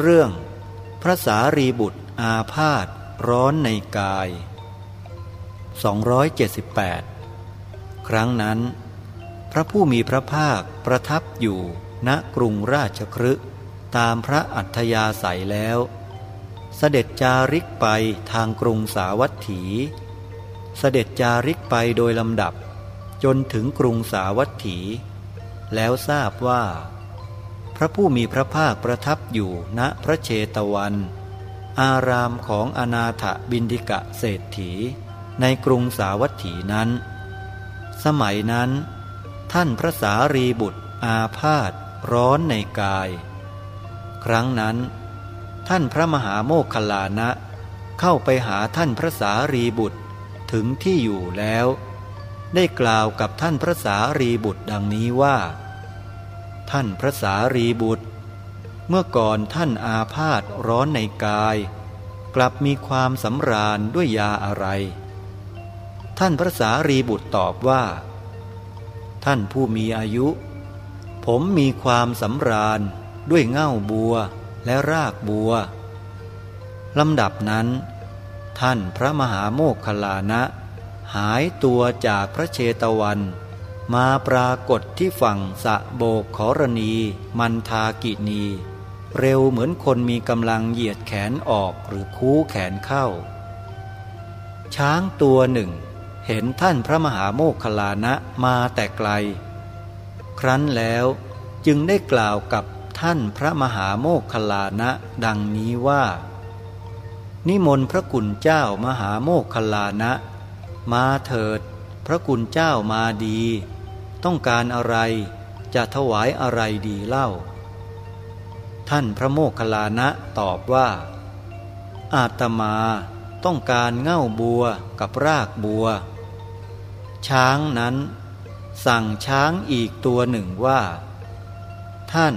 เรื่อง พระสารีบุตรอาพาธร้อนในกาย 278 ครั้งนั้น พระผู้มีพระภาคประทับอยู่ณกรุงราชครึตามพระอัธยาศัยแล้ว เสด็จจาริกไปทางกรุงสาวัตถี เสด็จจาริกไปโดยลำดับ จนถึงกรุงสาวัตถี แล้วทราบว่า พระผู้มีพระภาคประทับอยู่ณพระเชตวัน อารามของอนาถบินดิกะเศรษฐี ในกรุงสาวัตถีนั้น สมัยนั้น ท่านพระสารีบุตรอาพาธร้อนในกาย ครั้งนั้น ท่านพระมหาโมคคลานะเข้าไปหาท่านพระสารีบุตรถึงที่อยู่แล้ว ได้กล่าวกับท่านพระสารีบุตรดังนี้ว่า ท่านพระสารีบุตร เมื่อก่อนท่านอาพาธร้อนในกาย กลับมีความสำราญด้วยยาอะไร ท่านพระสารีบุตรตอบว่า ท่านผู้มีอายุ ผมมีความสำราญด้วยเง่าบัวและรากบัวลำดับนั้น ท่านพระมหาโมคคลานะ หายตัวจากพระเชตวัน มาปรากฏที่ฝั่งสะโบกขรณี มันทากินี เร็วเหมือนคนมีกำลังเหยียดแขนออกหรือคู้แขนเข้า ช้างตัวหนึ่ง เห็นท่านพระมหาโมคคลานะมาแต่ไกล ครั้นแล้วจึงได้กล่าวกับท่านพระมหาโมคคลานะดังนี้ว่า นิมนต์พระกุณเจ้ามหาโมคคลานะ มาเถิด พระกุณเจ้ามาดี ต้องการอะไรจะถวายอะไรดีเล่า ท่านพระโมคคลานะตอบว่า อาตมาต้องการเง่าบัวกับรากบัว ช้างนั้น สั่งช้างอีกตัวหนึ่งว่า ท่าน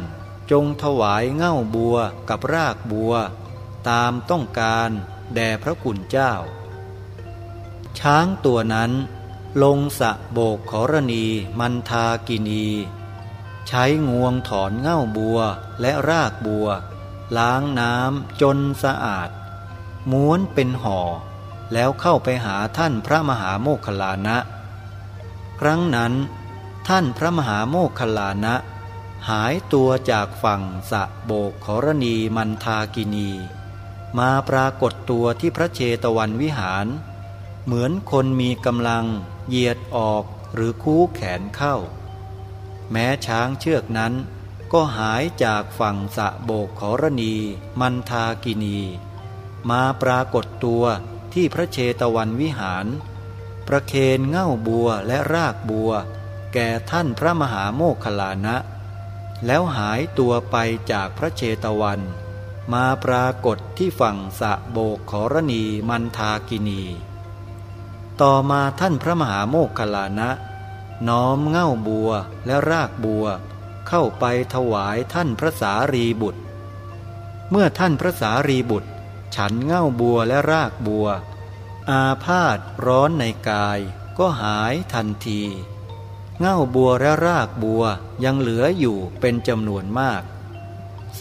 จงถวายเง่าบัวกับรากบัว ตามต้องการแด่พระกุณเจ้า ช้างตัวนั้น ลงสะโบกขรณีมันทากินี ใช้งวงถอนเง่าบัวและรากบัว ล้างน้ำจนสะอาด ม้วนเป็นห่อ แล้วเข้าไปหาท่านพระมหาโมคคลานะ ครั้งนั้น ท่านพระมหาโมคคลานะ หายตัวจากฝั่งสะโบกขรณีมันทากินี มาปรากฏตัวที่พระเชตวันวิหาร เหมือนคนมีกำลังเหยียดออกหรือคู้แขนเข้า แม้ช้างเชือกนั้น ก็หายจากฝั่งสะโบกขรณีมันทากินี มาปรากฏตัวที่พระเชตวันวิหาร ประเคนเง่าบัวและรากบัว แก่ท่านพระมหาโมคคลานะ แล้วหายตัวไปจากพระเชตวัน มาปรากฏที่ฝั่งสะโบกขรณีมันทากินี ต่อมาท่านพระมหาโมคคลานะ น้อมเง่าบัวและรากบัว เข้าไปถวายท่านพระสารีบุตร เมื่อท่านพระสารีบุตร ฉันเง่าบัวและรากบัว อาพาธร้อนในกายก็หายทันที เง่าบัวและรากบัวยังเหลืออยู่เป็นจำนวนมาก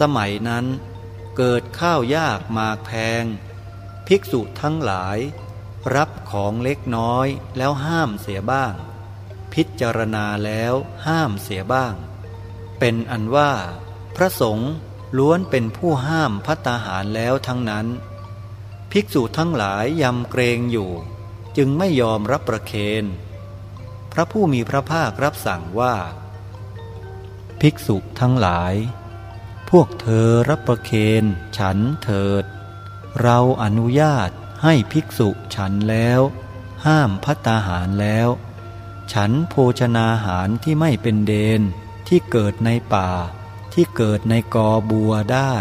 สมัยนั้นเกิดข้าวยากมากแพง ภิกษุทั้งหลาย รับของเล็กน้อยแล้วห้ามเสียบ้าง พิจารณาแล้วห้ามเสียบ้าง เป็นอันว่า พระสงฆ์ล้วนเป็นผู้ห้ามพัตาหารแล้วทั้งนั้น ภิกษุทั้งหลายยำเกรงอยู่ จึงไม่ยอมรับประเคนพระผู้มีพระภาครับสั่งว่า ภิกษุทั้งหลาย พวกเธอรับประเคนฉันเถิด เราอนุญาต ให้ภิกษุฉันแล้ว ห้ามพัตาหารแล้ว ฉันโภชนาหารที่ไม่เป็นเดนที่เกิดในป่า ที่เกิดในกอบัวได้